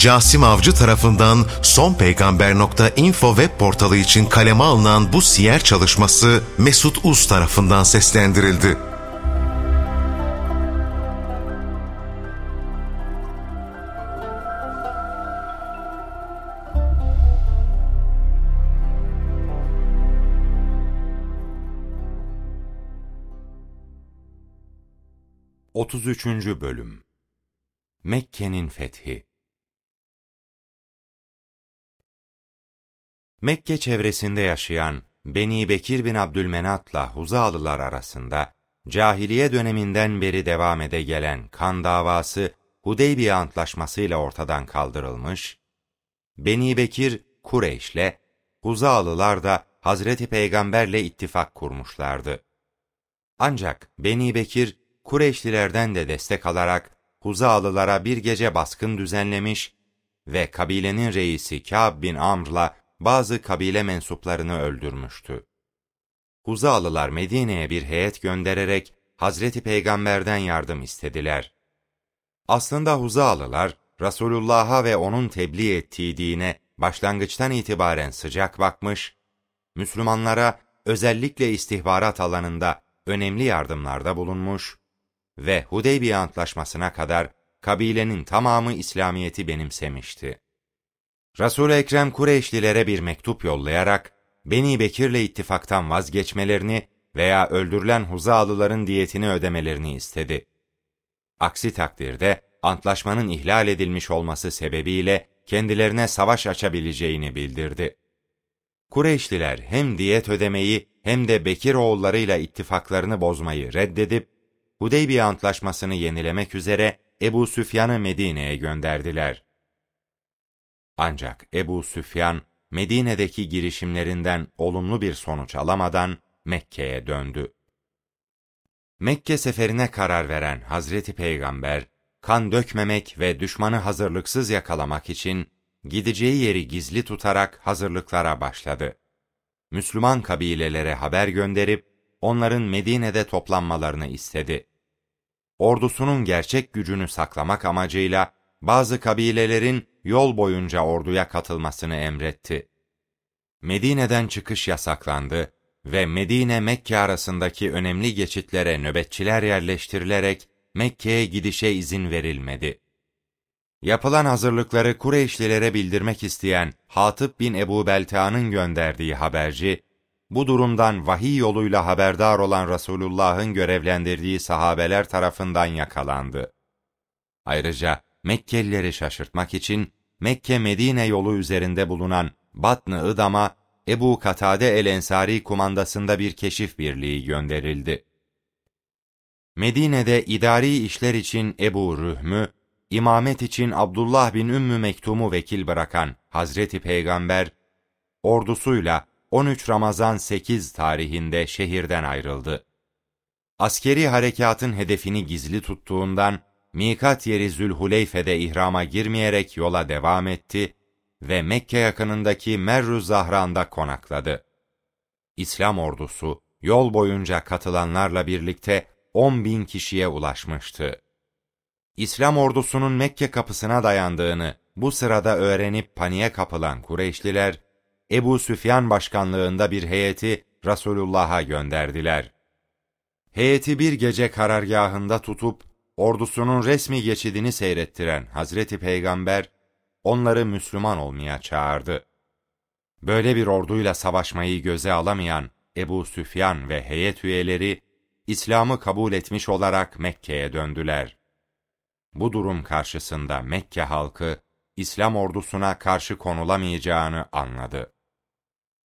Casim Avcı tarafından sonpeygamber.info web portalı için kaleme alınan bu siyer çalışması Mesut Uz tarafından seslendirildi. Otuz üçüncü Bölüm Mekke'nin Fethi Mekke çevresinde yaşayan Beni Bekir bin Abdülmenat'la Huzalılar arasında cahiliye döneminden beri devam ede gelen kan davası Hudeybiye Antlaşması'yla ortadan kaldırılmış, Beni Bekir Kureyş'le, Huzalılar da Hazreti Peygamber'le ittifak kurmuşlardı. Ancak Beni Bekir Kureyşlilerden de destek alarak Huzalılara bir gece baskın düzenlemiş ve kabilenin reisi Kâb bin Amr'la bazı kabile mensuplarını öldürmüştü. Huzalılar Medine'ye bir heyet göndererek Hazreti Peygamber'den yardım istediler. Aslında Huzalılar, Resulullah'a ve onun tebliğ ettiği dine başlangıçtan itibaren sıcak bakmış, Müslümanlara özellikle istihbarat alanında önemli yardımlarda bulunmuş ve Hudeybiye Antlaşması'na kadar kabilenin tamamı İslamiyet'i benimsemişti. Resul-i Ekrem Kureyşlilere bir mektup yollayarak Beni Bekir'le ittifaktan vazgeçmelerini veya öldürülen Huzalıların diyetini ödemelerini istedi. Aksi takdirde antlaşmanın ihlal edilmiş olması sebebiyle kendilerine savaş açabileceğini bildirdi. Kureyşliler hem diyet ödemeyi hem de Bekir oğullarıyla ittifaklarını bozmayı reddedip Hudeybiye Antlaşması'nı yenilemek üzere Ebu Süfyan'ı Medine'ye gönderdiler. Ancak Ebu Süfyan, Medine'deki girişimlerinden olumlu bir sonuç alamadan Mekke'ye döndü. Mekke seferine karar veren Hazreti Peygamber, kan dökmemek ve düşmanı hazırlıksız yakalamak için gideceği yeri gizli tutarak hazırlıklara başladı. Müslüman kabilelere haber gönderip onların Medine'de toplanmalarını istedi. Ordusunun gerçek gücünü saklamak amacıyla bazı kabilelerin yol boyunca orduya katılmasını emretti. Medine'den çıkış yasaklandı ve Medine-Mekke arasındaki önemli geçitlere nöbetçiler yerleştirilerek Mekke'ye gidişe izin verilmedi. Yapılan hazırlıkları Kureyşlilere bildirmek isteyen Hatip bin Ebu Belta'nın gönderdiği haberci, bu durumdan vahiy yoluyla haberdar olan Resulullah'ın görevlendirdiği sahabeler tarafından yakalandı. Ayrıca Mekkelileri şaşırtmak için Mekke-Medine yolu üzerinde bulunan Batn-ı Idam'a Ebu Katade el-Ensari kumandasında bir keşif birliği gönderildi. Medine'de idari işler için Ebu Rühmü, imamet için Abdullah bin Ümmü Mektum'u vekil bırakan Hazreti Peygamber, ordusuyla 13 Ramazan 8 tarihinde şehirden ayrıldı. Askeri harekatın hedefini gizli tuttuğundan, mikat yeri Zülhuleyfe'de ihrama girmeyerek yola devam etti ve Mekke yakınındaki Merru Zahran'da konakladı. İslam ordusu yol boyunca katılanlarla birlikte 10 bin kişiye ulaşmıştı. İslam ordusunun Mekke kapısına dayandığını bu sırada öğrenip paniğe kapılan Kureyşliler, Ebu Süfyan başkanlığında bir heyeti Resulullah'a gönderdiler. Heyeti bir gece karargahında tutup ordusunun resmi geçidini seyrettiren Hazreti Peygamber, onları Müslüman olmaya çağırdı. Böyle bir orduyla savaşmayı göze alamayan Ebu Süfyan ve heyet üyeleri, İslam'ı kabul etmiş olarak Mekke'ye döndüler. Bu durum karşısında Mekke halkı, İslam ordusuna karşı konulamayacağını anladı.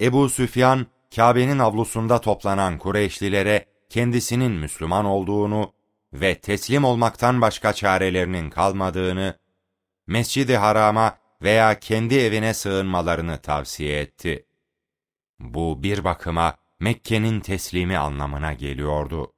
Ebu Süfyan, Kabe'nin avlusunda toplanan Kureyşlilere kendisinin Müslüman olduğunu ve teslim olmaktan başka çarelerinin kalmadığını, Mescid-i Haram'a veya kendi evine sığınmalarını tavsiye etti. Bu bir bakıma Mekke'nin teslimi anlamına geliyordu.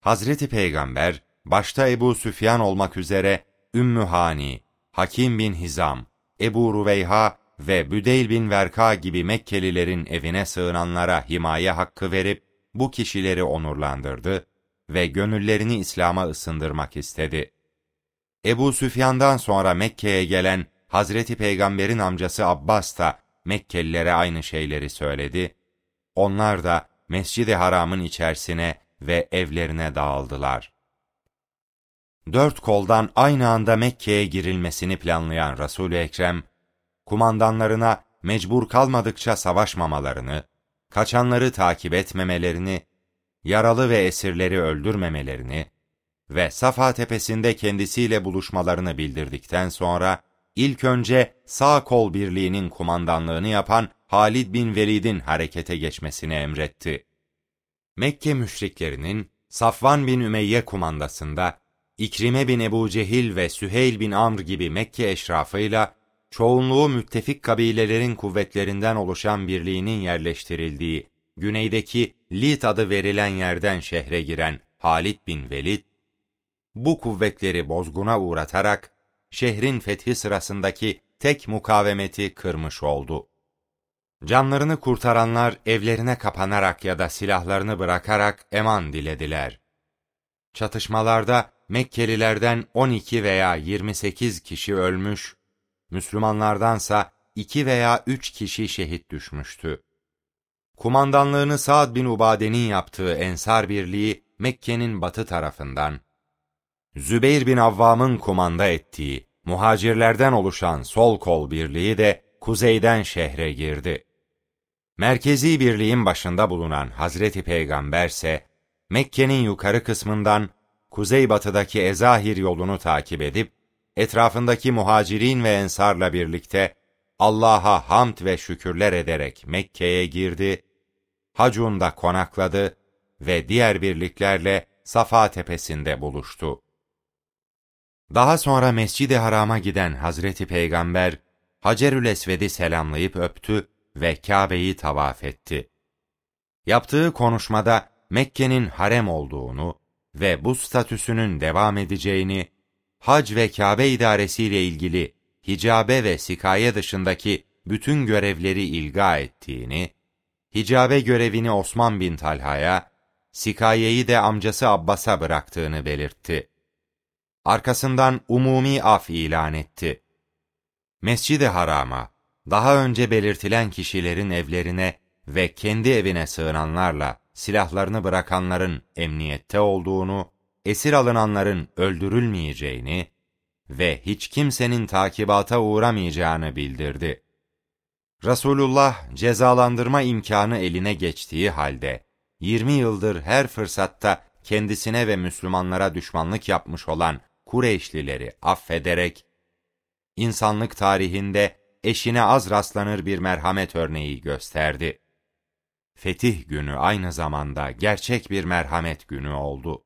Hazreti Peygamber, başta Ebu Süfyan olmak üzere Ümmü Hani, Hakim bin Hizam, Ebu Ruveyha ve Büdeyl bin Verka gibi Mekkelilerin evine sığınanlara himaye hakkı verip bu kişileri onurlandırdı ve gönüllerini İslam'a ısındırmak istedi. Ebu Süfyan'dan sonra Mekke'ye gelen Hazreti Peygamber'in amcası Abbas da Mekkelilere aynı şeyleri söyledi. Onlar da Mescid-i Haram'ın içerisine ve evlerine dağıldılar. Dört koldan aynı anda Mekke'ye girilmesini planlayan Resul-i Ekrem, kumandanlarına mecbur kalmadıkça savaşmamalarını, kaçanları takip etmemelerini, yaralı ve esirleri öldürmemelerini ve Safa tepesinde kendisiyle buluşmalarını bildirdikten sonra, ilk önce sağ kol birliğinin kumandanlığını yapan Halid bin Velid'in harekete geçmesini emretti. Mekke müşriklerinin Safvan bin Ümeyye kumandasında İkrime bin Ebu Cehil ve Süheyl bin Amr gibi Mekke eşrafıyla çoğunluğu müttefik kabilelerin kuvvetlerinden oluşan birliğinin yerleştirildiği güneydeki Lit adı verilen yerden şehre giren Halid bin Velid, bu kuvvetleri bozguna uğratarak şehrin fethi sırasındaki tek mukavemeti kırmış oldu. Canlarını kurtaranlar evlerine kapanarak ya da silahlarını bırakarak eman dilediler. Çatışmalarda Mekkelilerden 12 veya 28 kişi ölmüş, Müslümanlardansa 2 veya 3 kişi şehit düşmüştü. Kumandanlığını Sa'd bin Ubade'nin yaptığı Ensar Birliği Mekke'nin batı tarafından, Zübeyir bin Avvam'ın kumanda ettiği muhacirlerden oluşan sol kol birliği de kuzeyden şehre girdi. Merkezi birliğin başında bulunan Hazreti Peygamber ise Mekke'nin yukarı kısmından kuzeybatıdaki Ezahir yolunu takip edip etrafındaki muhacirin ve ensarla birlikte Allah'a hamd ve şükürler ederek Mekke'ye girdi, Hacun'da konakladı ve diğer birliklerle Safa tepesinde buluştu. Daha sonra Mescid-i Haram'a giden Hazreti Peygamber, Hacerül Esved'i selamlayıp öptü ve Kabe'yi tavaf etti. Yaptığı konuşmada Mekke'nin harem olduğunu ve bu statüsünün devam edeceğini, hac ve Kabe idaresiyle ilgili hicabe ve sikaye dışındaki bütün görevleri ilga ettiğini, hicabe görevini Osman bin Talha'ya, sikayeyi de amcası Abbas'a bıraktığını belirtti. Arkasından umumi af ilan etti. Mescid-i Haram'a, daha önce belirtilen kişilerin evlerine ve kendi evine sığınanlarla silahlarını bırakanların emniyette olduğunu, esir alınanların öldürülmeyeceğini ve hiç kimsenin takibata uğramayacağını bildirdi. Resulullah cezalandırma imkanı eline geçtiği halde 20 yıldır her fırsatta kendisine ve Müslümanlara düşmanlık yapmış olan Kureyşlileri affederek insanlık tarihinde eşine az rastlanır bir merhamet örneği gösterdi. Fetih günü aynı zamanda gerçek bir merhamet günü oldu.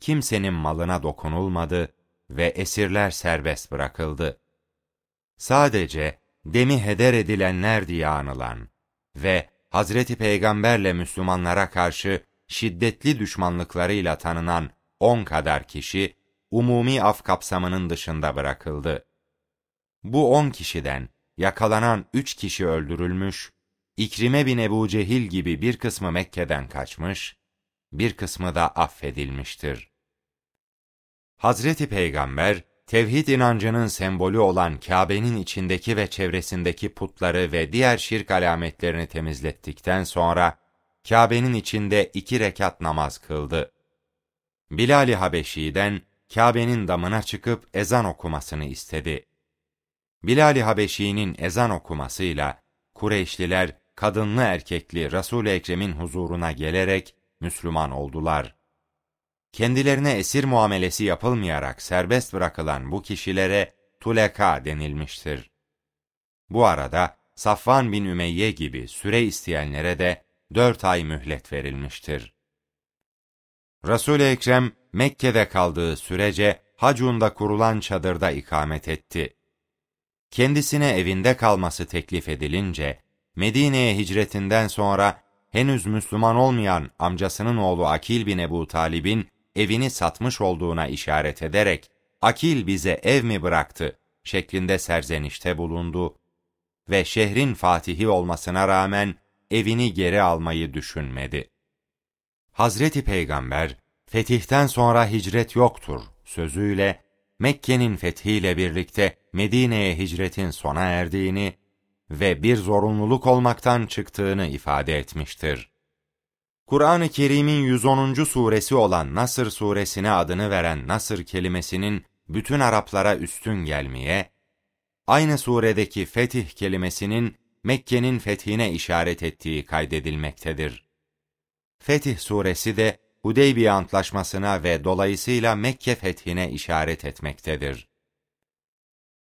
Kimsenin malına dokunulmadı ve esirler serbest bırakıldı. Sadece demi heder edilenler diye anılan ve Hazreti Peygamberle Müslümanlara karşı şiddetli düşmanlıklarıyla tanınan on kadar kişi, umumi af kapsamının dışında bırakıldı. Bu on kişiden yakalanan üç kişi öldürülmüş, İkrime bin Ebu Cehil gibi bir kısmı Mekke'den kaçmış, bir kısmı da affedilmiştir. Hazreti Peygamber, tevhid inancının sembolü olan Kabe'nin içindeki ve çevresindeki putları ve diğer şirk alametlerini temizlettikten sonra, Kabe'nin içinde iki rekat namaz kıldı. Bilal-i Habeşi'den Kabe'nin damına çıkıp ezan okumasını istedi. Bilal-i Habeşi'nin ezan okumasıyla Kureyşliler kadınlı erkekli Resul-i Ekrem'in huzuruna gelerek Müslüman oldular. Kendilerine esir muamelesi yapılmayarak serbest bırakılan bu kişilere tuleka denilmiştir. Bu arada Safvan bin Ümeyye gibi süre isteyenlere de dört ay mühlet verilmiştir. Resul-i Ekrem Mekke'de kaldığı sürece Hacun'da kurulan çadırda ikamet etti. Kendisine evinde kalması teklif edilince, Medine'ye hicretinden sonra henüz Müslüman olmayan amcasının oğlu Akil bin Ebu Talib'in evini satmış olduğuna işaret ederek, Akil bize ev mi bıraktı şeklinde serzenişte bulundu ve şehrin fatihi olmasına rağmen evini geri almayı düşünmedi. Hazreti Peygamber, fetihten sonra hicret yoktur sözüyle Mekke'nin fethiyle birlikte Medine'ye hicretin sona erdiğini ve bir zorunluluk olmaktan çıktığını ifade etmiştir. Kur'an-ı Kerim'in 110. suresi olan Nasır suresine adını veren Nasır kelimesinin bütün Araplara üstün gelmeye, aynı suredeki fetih kelimesinin Mekke'nin fethine işaret ettiği kaydedilmektedir. Fetih suresi de Hudeybiye Antlaşması'na ve dolayısıyla Mekke fethine işaret etmektedir.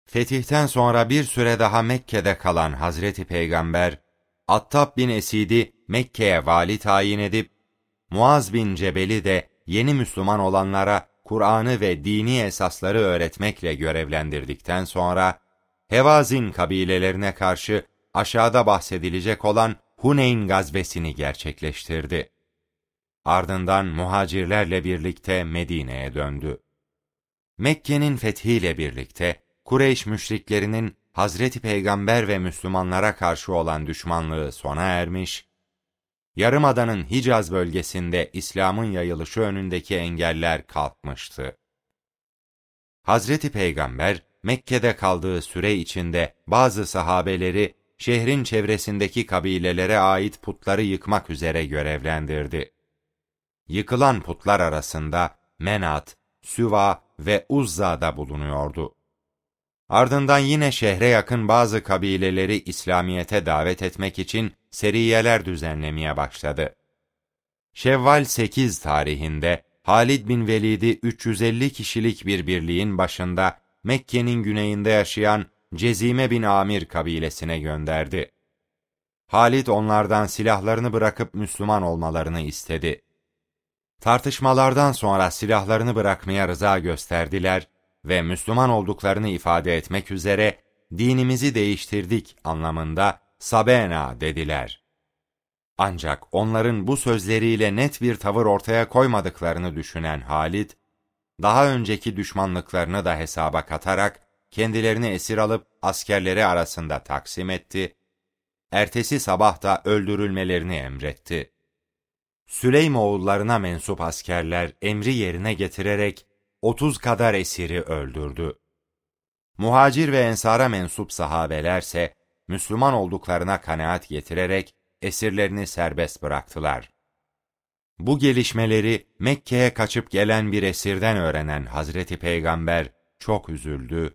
Fetihten sonra bir süre daha Mekke'de kalan Hazreti Peygamber, Attab bin Esid'i Mekke'ye vali tayin edip, Muaz bin Cebel'i de yeni Müslüman olanlara Kur'an'ı ve dini esasları öğretmekle görevlendirdikten sonra, Hevazin kabilelerine karşı aşağıda bahsedilecek olan Huneyn gazvesini gerçekleştirdi. Ardından muhacirlerle birlikte Medine'ye döndü. Mekke'nin fethiyle birlikte Kureyş müşriklerinin Hazreti Peygamber ve Müslümanlara karşı olan düşmanlığı sona ermiş, Yarımada'nın Hicaz bölgesinde İslam'ın yayılışı önündeki engeller kalkmıştı. Hazreti Peygamber, Mekke'de kaldığı süre içinde bazı sahabeleri şehrin çevresindeki kabilelere ait putları yıkmak üzere görevlendirdi. Yıkılan putlar arasında Menat, Süva ve Uzza da bulunuyordu. Ardından yine şehre yakın bazı kabileleri İslamiyet'e davet etmek için seriyeler düzenlemeye başladı. Şevval 8 tarihinde Halid bin Velid'i 350 kişilik bir birliğin başında Mekke'nin güneyinde yaşayan Cezime bin Amir kabilesine gönderdi. Halid onlardan silahlarını bırakıp Müslüman olmalarını istedi. Tartışmalardan sonra silahlarını bırakmaya rıza gösterdiler ve Müslüman olduklarını ifade etmek üzere dinimizi değiştirdik anlamında Sabena dediler. Ancak onların bu sözleriyle net bir tavır ortaya koymadıklarını düşünen Halid, daha önceki düşmanlıklarını da hesaba katarak kendilerini esir alıp askerleri arasında taksim etti, ertesi sabah da öldürülmelerini emretti. Süleymoğullarına mensup askerler emri yerine getirerek 30 kadar esiri öldürdü. Muhacir ve ensara mensup sahabelerse Müslüman olduklarına kanaat getirerek esirlerini serbest bıraktılar. Bu gelişmeleri Mekke'ye kaçıp gelen bir esirden öğrenen Hazreti Peygamber çok üzüldü.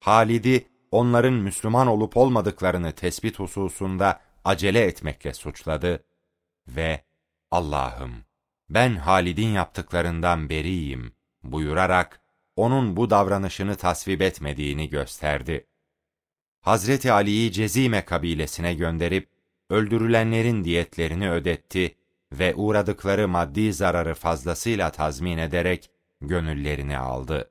Halid'i onların Müslüman olup olmadıklarını tespit hususunda acele etmekle suçladı ve Allah'ım ben Halid'in yaptıklarından beriyim buyurarak onun bu davranışını tasvip etmediğini gösterdi. Hazreti Ali'yi Cezime kabilesine gönderip öldürülenlerin diyetlerini ödetti ve uğradıkları maddi zararı fazlasıyla tazmin ederek gönüllerini aldı.